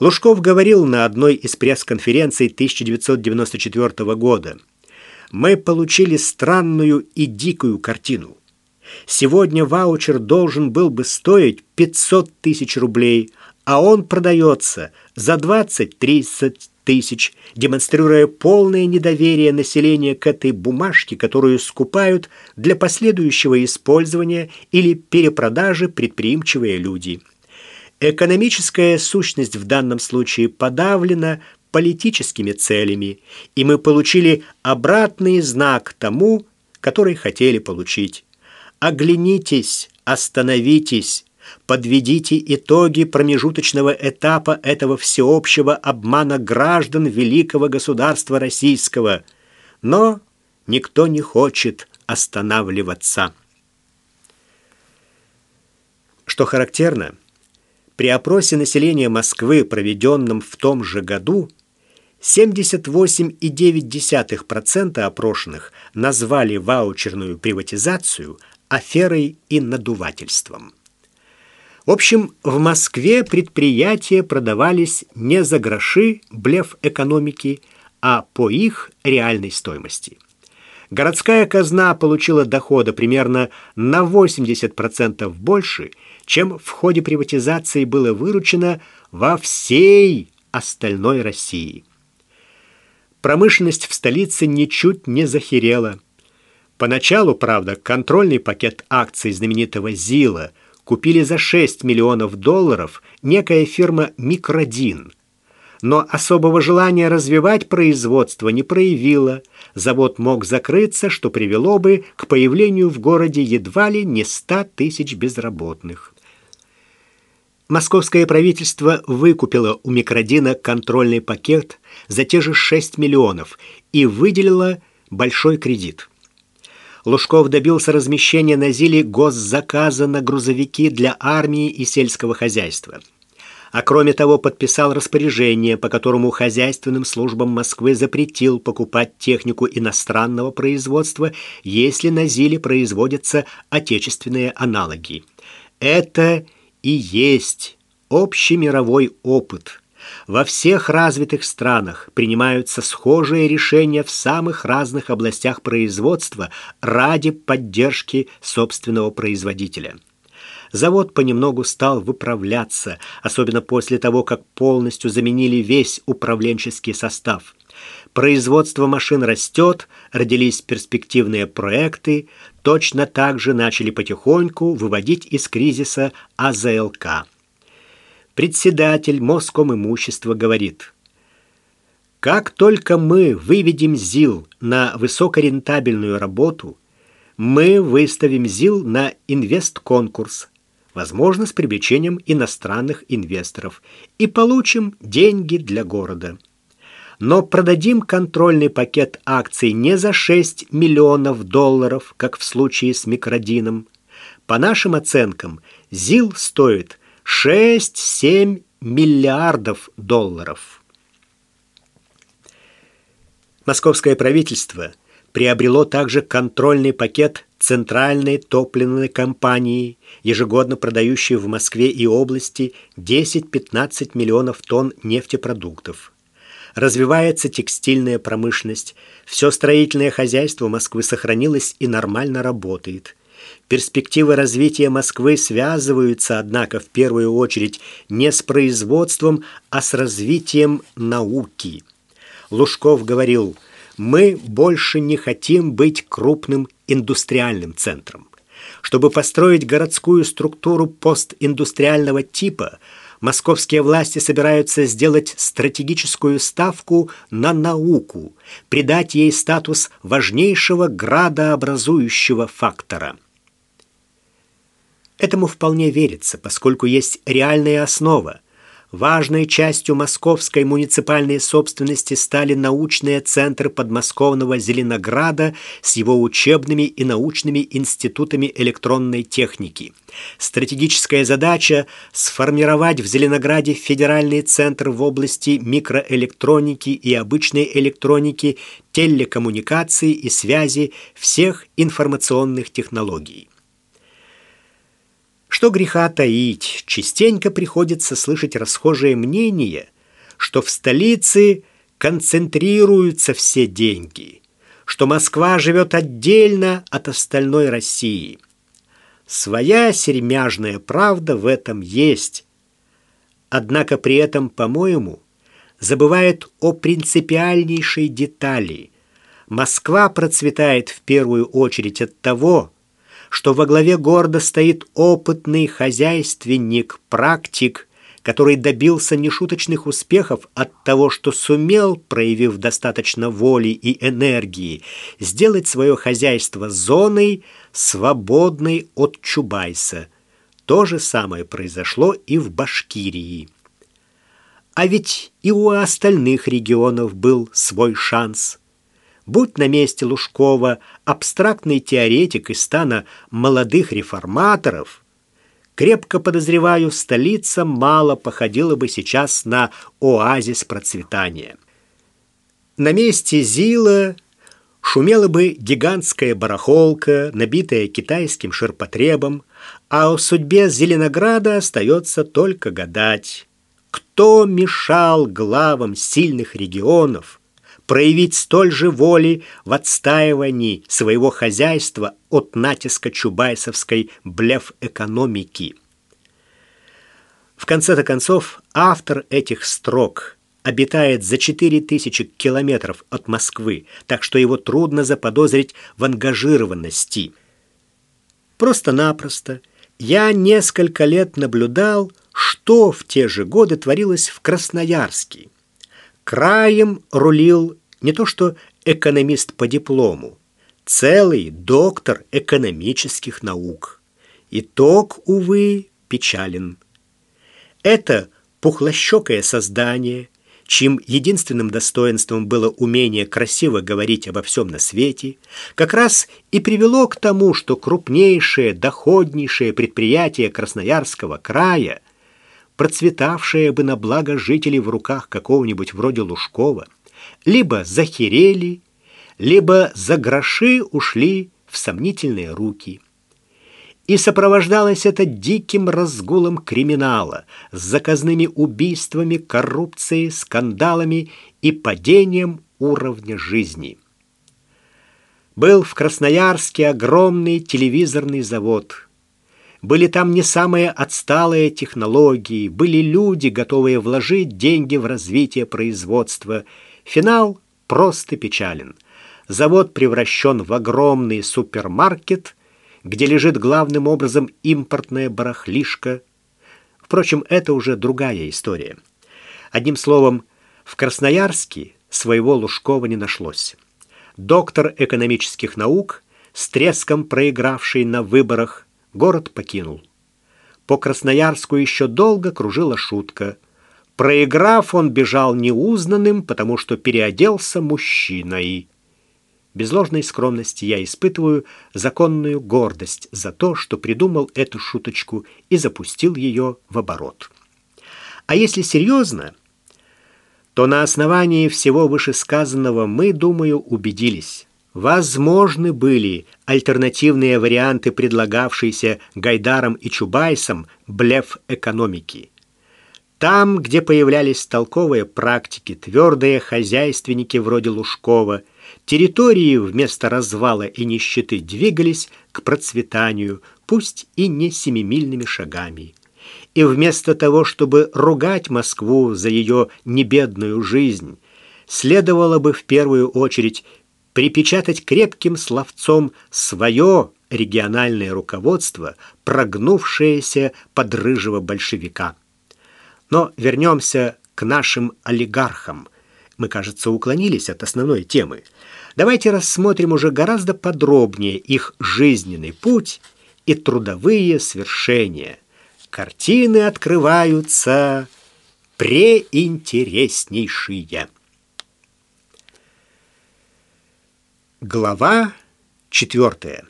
Лужков говорил на одной из пресс-конференций 1994 года. «Мы получили странную и дикую картину. Сегодня ваучер должен был бы стоить 500 тысяч рублей, а он продается за 20-30 тысяч, демонстрируя полное недоверие населения к этой бумажке, которую скупают для последующего использования или перепродажи предприимчивые люди. Экономическая сущность в данном случае подавлена политическими целями, и мы получили обратный знак тому, который хотели получить. Оглянитесь, остановитесь, подведите итоги промежуточного этапа этого всеобщего обмана граждан великого государства российского. Но никто не хочет останавливаться. Что характерно, при опросе населения Москвы, проведенном в том же году, 78,9% опрошенных назвали ваучерную приватизацию аферой и надувательством. В общем, в Москве предприятия продавались не за гроши, блеф экономики, а по их реальной стоимости. Городская казна получила дохода примерно на 80% больше, чем в ходе приватизации было выручено во всей остальной России. Промышленность в столице ничуть не захерела. Поначалу, правда, контрольный пакет акций знаменитого ЗИЛа – купили за 6 миллионов долларов некая фирма «Микродин». Но особого желания развивать производство не проявила. Завод мог закрыться, что привело бы к появлению в городе едва ли не 100 тысяч безработных. Московское правительство выкупило у Микродина контрольный пакет за те же 6 миллионов и выделило большой кредит. Лужков добился размещения на Зиле госзаказа на грузовики для армии и сельского хозяйства. А кроме того, подписал распоряжение, по которому хозяйственным службам Москвы запретил покупать технику иностранного производства, если на Зиле производятся отечественные аналоги. Это и есть общемировой опыт – во всех развитых странах принимаются схожие решения в самых разных областях производства ради поддержки собственного производителя. Завод понемногу стал выправляться, особенно после того, как полностью заменили весь управленческий состав. Производство машин растет, родились перспективные проекты, точно так же начали потихоньку выводить из кризиса АЗЛК. Председатель Моском имущества говорит, как только мы выведем ЗИЛ на высокорентабельную работу, мы выставим ЗИЛ на инвестконкурс, возможно, с привлечением иностранных инвесторов, и получим деньги для города. Но продадим контрольный пакет акций не за 6 миллионов долларов, как в случае с микродином. По нашим оценкам, ЗИЛ стоит 6-7 миллиардов долларов. Московское правительство приобрело также контрольный пакет Центральной топливной компании, ежегодно продающей в Москве и области 10-15 миллионов тонн нефтепродуктов. Развивается текстильная промышленность, все строительное хозяйство Москвы сохранилось и нормально работает. Перспективы развития Москвы связываются, однако, в первую очередь не с производством, а с развитием науки. Лужков говорил, мы больше не хотим быть крупным индустриальным центром. Чтобы построить городскую структуру постиндустриального типа, московские власти собираются сделать стратегическую ставку на науку, придать ей статус важнейшего градообразующего фактора – Этому вполне верится, поскольку есть реальная основа. Важной частью московской муниципальной собственности стали научные центры подмосковного Зеленограда с его учебными и научными институтами электронной техники. Стратегическая задача – сформировать в Зеленограде федеральный центр в области микроэлектроники и обычной электроники, телекоммуникации и связи всех информационных технологий. Что греха таить, частенько приходится слышать расхожее мнение, что в столице концентрируются все деньги, что Москва живет отдельно от остальной России. Своя сермяжная правда в этом есть. Однако при этом, по-моему, забывает о принципиальнейшей детали. Москва процветает в первую очередь от того, что во главе города стоит опытный хозяйственник, практик, который добился нешуточных успехов от того, что сумел, проявив достаточно воли и энергии, сделать свое хозяйство зоной, свободной от Чубайса. То же самое произошло и в Башкирии. А ведь и у остальных регионов был свой шанс – Будь на месте Лужкова абстрактный теоретик из стана молодых реформаторов, крепко подозреваю, столица мало походила бы сейчас на оазис процветания. На месте Зила шумела бы гигантская барахолка, набитая китайским ширпотребом, а о судьбе Зеленограда остается только гадать. Кто мешал главам сильных регионов проявить столь же воли в отстаивании своего хозяйства от натиска чубайсовской блеф-экономики? В конце-то концов, автор этих строк обитает за 4000 километров от Москвы, так что его трудно заподозрить в ангажированности. Просто-напросто я несколько лет наблюдал, что в те же годы творилось в Красноярске. Краем рулил не то что экономист по диплому, целый доктор экономических наук. Итог, увы, печален. Это пухлощекое создание, чьим единственным достоинством было умение красиво говорить обо всем на свете, как раз и привело к тому, что крупнейшее, доходнейшее предприятие Красноярского края, процветавшее бы на благо жителей в руках какого-нибудь вроде Лужкова, либо захерели, либо за гроши ушли в сомнительные руки – и сопровождалось это диким разгулом криминала, с заказными убийствами, коррупцией, скандалами и падением уровня жизни. Был в Красноярске огромный телевизорный завод. Были там не самые отсталые технологии, были люди, готовые вложить деньги в развитие производства. Финал просто печален. Завод превращен в огромный супермаркет – где лежит главным образом импортная барахлишка. Впрочем, это уже другая история. Одним словом, в Красноярске своего Лужкова не нашлось. Доктор экономических наук, с треском проигравший на выборах, город покинул. По Красноярску еще долго кружила шутка. Проиграв, он бежал неузнанным, потому что переоделся мужчиной. Без ложной скромности я испытываю законную гордость за то, что придумал эту шуточку и запустил ее в оборот. А если серьезно, то на основании всего вышесказанного мы, думаю, убедились. Возможны были альтернативные варианты, предлагавшиеся Гайдаром и Чубайсом блеф экономики. Там, где появлялись толковые практики, твердые хозяйственники вроде Лужкова – Территории вместо развала и нищеты двигались к процветанию, пусть и не семимильными шагами. И вместо того, чтобы ругать Москву за ее небедную жизнь, следовало бы в первую очередь припечатать крепким словцом свое региональное руководство, прогнувшееся под рыжего большевика. Но вернемся к нашим олигархам. Мы, кажется, уклонились от основной темы – Давайте рассмотрим уже гораздо подробнее их жизненный путь и трудовые свершения. Картины открываются преинтереснейшие. Глава четвертая.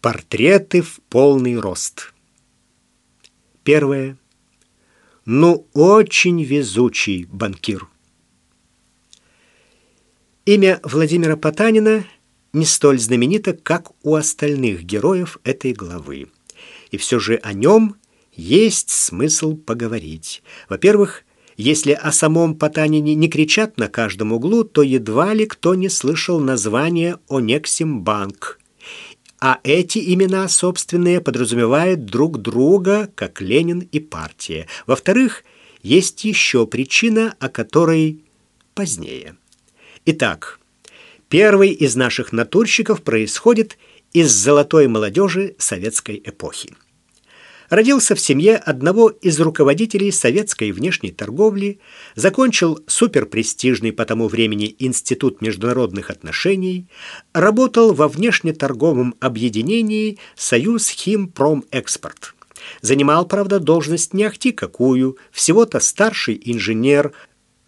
Портреты в полный рост. Первое. Ну, очень везучий банкир. Имя Владимира Потанина не столь знаменито, как у остальных героев этой главы. И все же о нем есть смысл поговорить. Во-первых, если о самом Потанине не кричат на каждом углу, то едва ли кто не слышал название «Онексимбанк». А эти имена собственные подразумевают друг друга, как Ленин и партия. Во-вторых, есть еще причина, о которой позднее. Итак, первый из наших натурщиков происходит из золотой молодежи советской эпохи. Родился в семье одного из руководителей советской внешней торговли, закончил суперпрестижный по тому времени Институт международных отношений, работал во внешнеторговом объединении «Союз Химпромэкспорт». Занимал, правда, должность не ахти какую, всего-то старший инженер,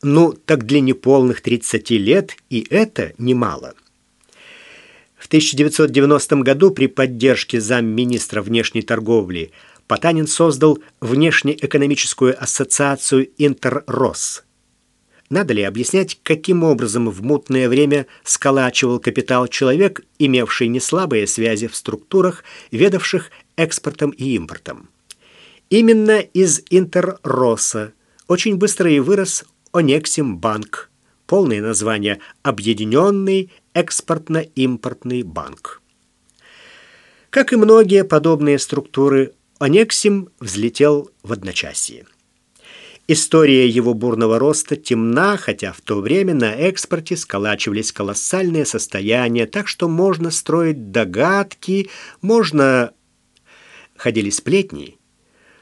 ну, так для неполных 30 лет и это немало. В 1990 году при поддержке замминистра внешней торговли Потанин создал внешнеэкономическую ассоциацию «Интеррос». Надо ли объяснять, каким образом в мутное время сколачивал капитал человек, имевший неслабые связи в структурах, ведавших экспортом и импортом? Именно из Интерроса очень быстро и вырос Онексимбанк, полное название Объединенный экспортно-импортный банк. Как и многие подобные структуры, Онексим взлетел в одночасье. История его бурного роста темна, хотя в то время на экспорте сколачивались колоссальные состояния, так что можно строить догадки, можно... Ходили сплетни,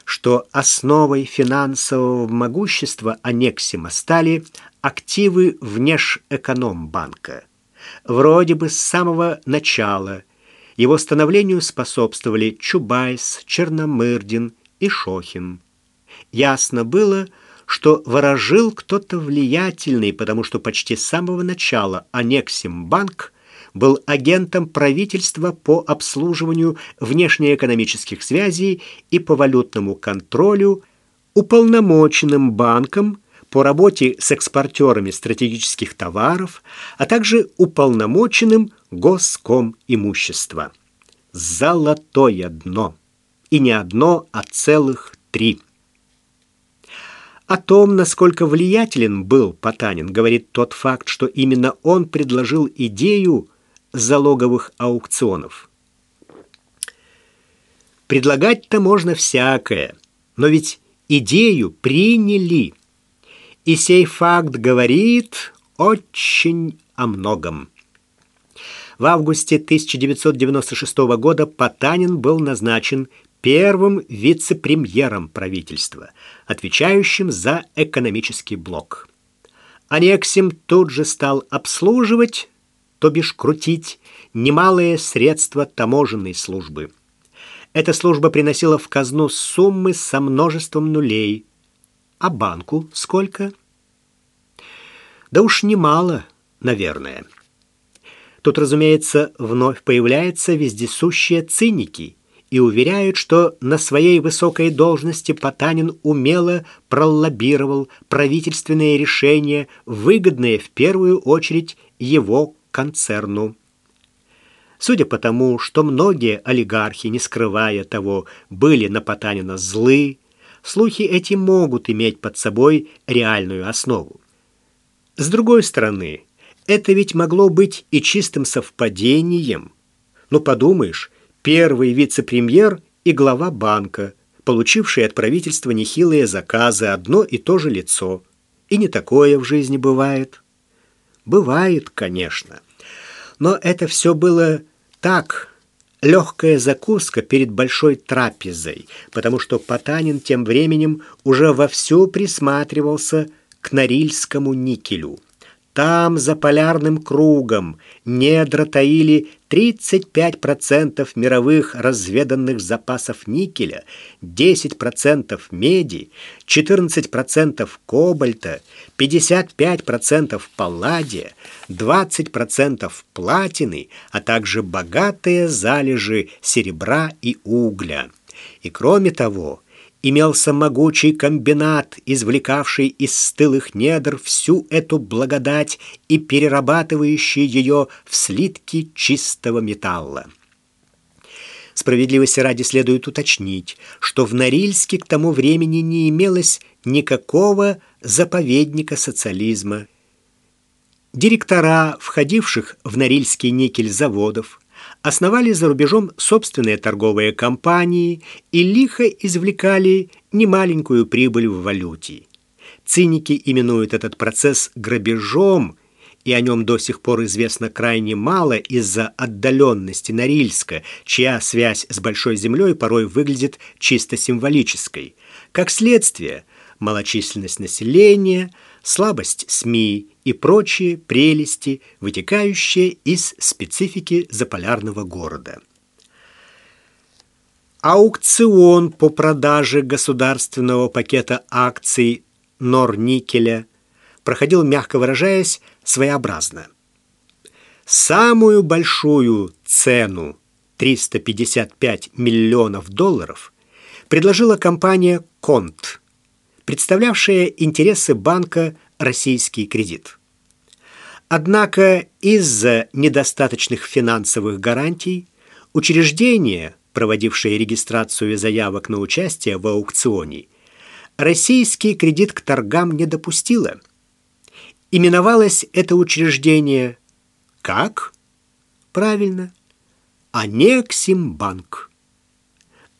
что основой финансового могущества Анексима стали активы внешэкономбанка. Вроде бы с самого начала его становлению способствовали Чубайс, Черномырдин и Шохин. Ясно было, что ворожил кто-то влиятельный, потому что почти с самого начала Анексимбанк был агентом правительства по обслуживанию внешнеэкономических связей и по валютному контролю, уполномоченным банком по работе с экспортерами стратегических товаров, а также уполномоченным госком имущества. Золотое дно. И не одно, а целых три. О том, насколько влиятелен был Потанин, говорит тот факт, что именно он предложил идею залоговых аукционов. Предлагать-то можно всякое, но ведь идею приняли. И сей факт говорит очень о многом. В августе 1996 года Потанин был назначен первым вице-премьером правительства, отвечающим за экономический блок. Анексим тут же стал обслуживать, то бишь крутить, немалые средства таможенной службы. Эта служба приносила в казну суммы со множеством нулей. А банку сколько? Да уж немало, наверное. Тут, разумеется, вновь появляются вездесущие циники – и уверяют, что на своей высокой должности Потанин умело пролоббировал правительственные решения, выгодные в первую очередь его концерну. Судя по тому, что многие олигархи, не скрывая того, были на Потанина злы, слухи эти могут иметь под собой реальную основу. С другой стороны, это ведь могло быть и чистым совпадением. Ну, подумаешь, первый вице-премьер и глава банка, получивший от правительства нехилые заказы, одно и то же лицо. И не такое в жизни бывает. Бывает, конечно. Но это все было так, легкая закуска перед большой трапезой, потому что Потанин тем временем уже вовсю присматривался к Норильскому никелю. Там, за полярным кругом, недра таили 35% мировых разведанных запасов никеля, 10% меди, 14% кобальта, 55% палладия, 20% платины, а также богатые залежи серебра и угля. И кроме того, имелся могучий комбинат, извлекавший из стылых недр всю эту благодать и перерабатывающий ее в слитки чистого металла. Справедливости ради следует уточнить, что в Норильске к тому времени не имелось никакого заповедника социализма. Директора, входивших в Норильский никель заводов, основали за рубежом собственные торговые компании и лихо извлекали немаленькую прибыль в валюте. Циники именуют этот процесс грабежом, и о нем до сих пор известно крайне мало из-за отдаленности Норильска, чья связь с Большой Землей порой выглядит чисто символической. Как следствие, малочисленность населения – слабость СМИ и прочие прелести, вытекающие из специфики заполярного города. Аукцион по продаже государственного пакета акций Норникеля проходил, мягко выражаясь, своеобразно. Самую большую цену 355 миллионов долларов предложила компания «Конт», представлявшая интересы банка российский кредит. Однако из-за недостаточных финансовых гарантий учреждение, проводившее регистрацию заявок на участие в аукционе, российский кредит к торгам не допустило. Именовалось это учреждение как? Правильно, Анексимбанк.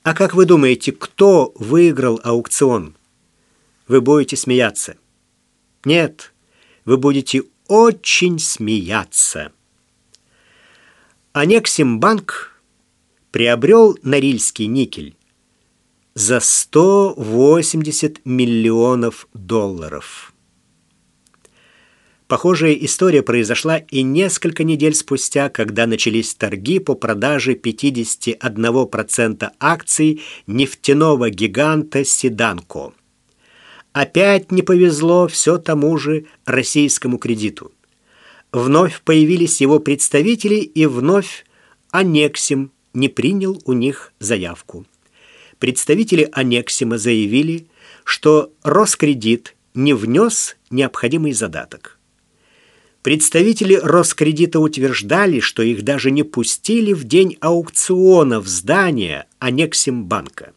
А как вы думаете, кто выиграл аукцион? Вы будете смеяться. Нет, вы будете очень смеяться. Анексимбанк приобрел Норильский никель за 180 миллионов долларов. Похожая история произошла и несколько недель спустя, когда начались торги по продаже 51% акций нефтяного гиганта Седанко. Опять не повезло все тому же российскому кредиту. Вновь появились его представители, и вновь Анексим не принял у них заявку. Представители Анексима заявили, что Роскредит не внес необходимый задаток. Представители Роскредита утверждали, что их даже не пустили в день аукциона в здание Анексимбанка.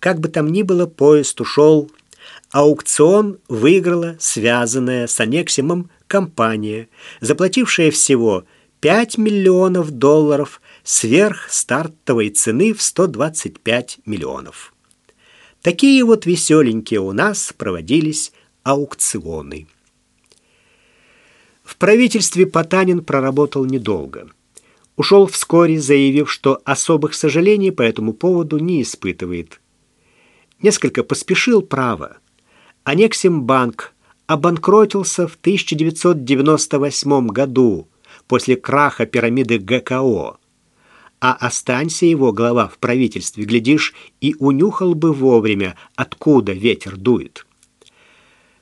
Как бы там ни было, поезд ушел Аукцион выиграла связанная с аннексимом компания, заплатившая всего 5 миллионов долларов сверх стартовой цены в 125 миллионов. Такие вот веселенькие у нас проводились аукционы. В правительстве Потанин проработал недолго. Ушел вскоре, заявив, что особых сожалений по этому поводу не испытывает. Несколько поспешил право. Анексимбанк обанкротился в 1998 году после краха пирамиды ГКО. А останься его глава в правительстве, глядишь, и унюхал бы вовремя, откуда ветер дует.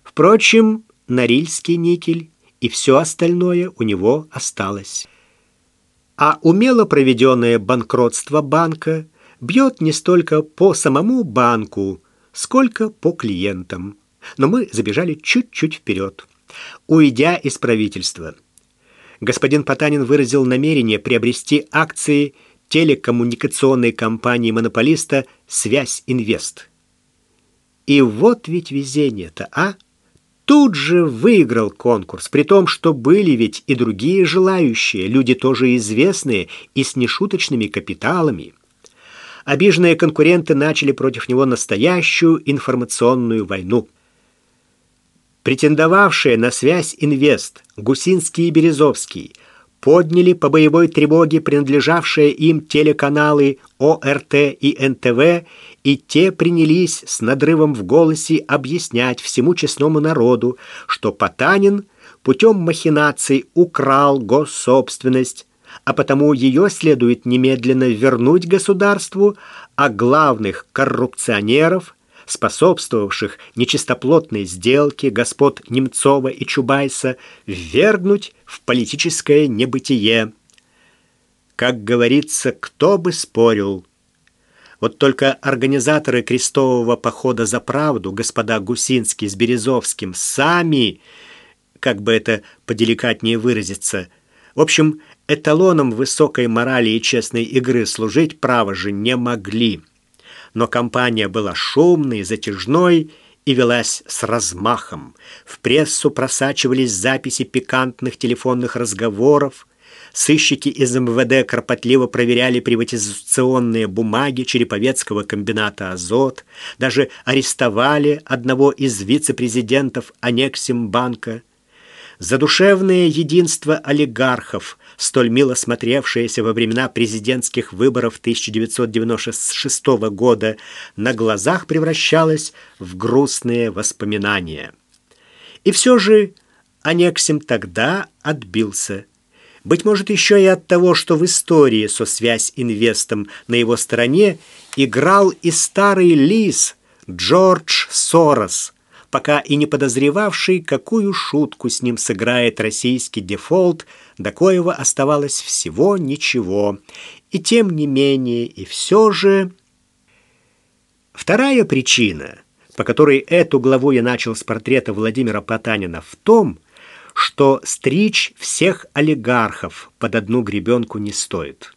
Впрочем, Норильский никель и все остальное у него осталось. А умело проведенное банкротство банка бьет не столько по самому банку, сколько по клиентам но мы забежали чуть-чуть вперед. Уйдя из правительства, господин Потанин выразил намерение приобрести акции телекоммуникационной компании-монополиста «Связь Инвест». И вот ведь везение-то, а? Тут же выиграл конкурс, при том, что были ведь и другие желающие, люди тоже известные и с нешуточными капиталами. Обиженные конкуренты начали против него настоящую информационную войну – Претендовавшие на связь «Инвест» Гусинский и Березовский подняли по боевой тревоге принадлежавшие им телеканалы ОРТ и НТВ, и те принялись с надрывом в голосе объяснять всему честному народу, что Потанин путем махинаций украл госсобственность, а потому ее следует немедленно вернуть государству, а главных коррупционеров – способствовавших нечистоплотной сделке господ Немцова и Чубайса, ввергнуть в политическое небытие. Как говорится, кто бы спорил. Вот только организаторы крестового похода за правду, господа Гусинский с Березовским, сами, как бы это поделикатнее выразиться, в общем, эталоном высокой морали и честной игры служить право же не могли но компания была шумной, затяжной и велась с размахом. В прессу просачивались записи пикантных телефонных разговоров. Сыщики из МВД кропотливо проверяли приватизационные бумаги Череповецкого комбината «Азот», даже арестовали одного из вице-президентов Анексимбанка. Задушевное единство олигархов, столь мило смотревшееся во времена президентских выборов 1996 года, на глазах превращалось в грустные воспоминания. И все же Анексим тогда отбился. Быть может, еще и от того, что в истории со связь инвестом на его стороне играл и старый лис Джордж Сорос – пока и не подозревавший, какую шутку с ним сыграет российский дефолт, до коего оставалось всего ничего. И тем не менее, и все же... Вторая причина, по которой эту главу я начал с портрета Владимира Потанина, в том, что стричь всех олигархов под одну гребенку не стоит.